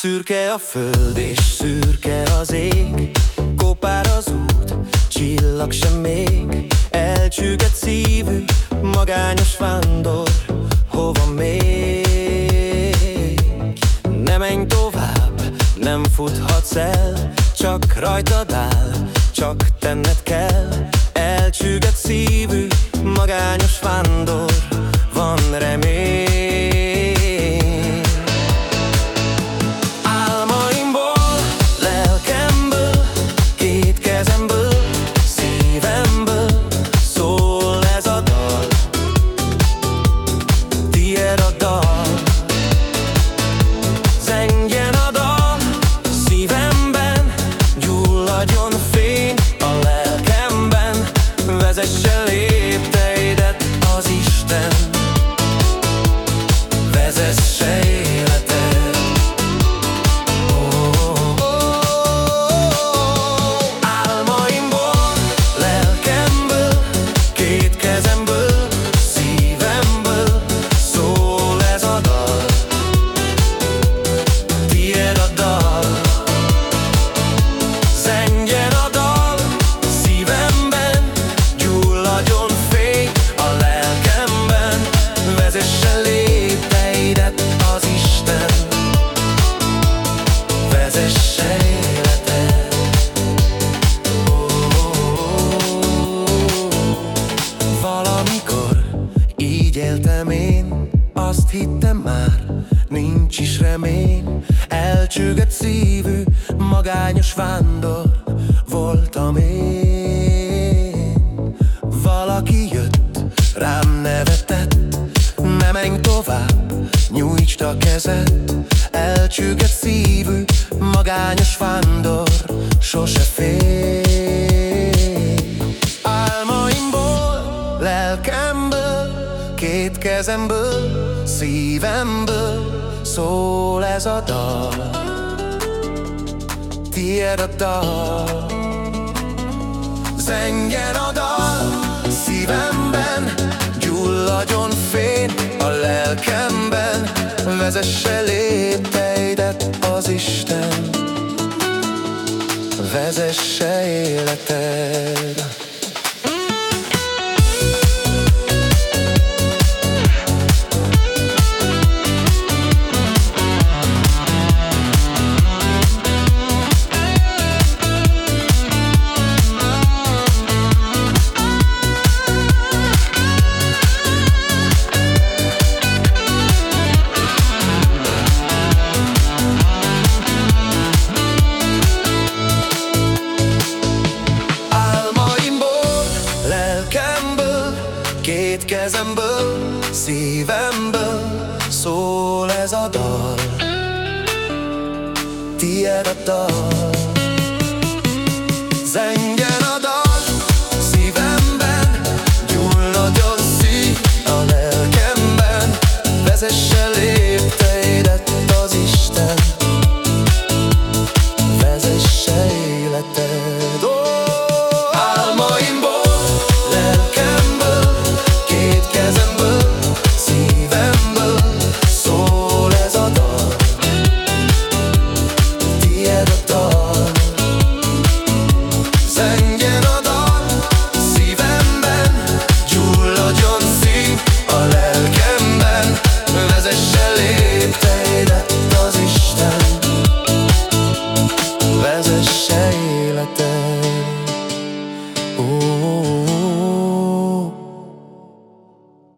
Szürke a föld és szürke az ég. Kopár az út, csillag sem még. Elcsüget szívű, magányos vándor Hova még? Ne menj tovább, nem futhatsz el Csak rajtad áll, csak tenned kell. Elcsüget szívű, magányos vándor azt hittem már, nincs is remény. Elcsügött szívű, magányos vándor voltam én. Valaki jött, rám nevetett, ne menj tovább, nyújtsd a kezed. Elcsügött szívű, magányos vándor, sose fél Álmaimból, lelkemből, két kezemből, szívemből szól ez a dal. Tiéd a dal, zengjen a dal szívemben, gyulladjon fény a lelkemben, vezesse lépteidet az Isten, vezesse életed. Két kezemből, szívemből szól ez a dal. Tiéd a dal, zeng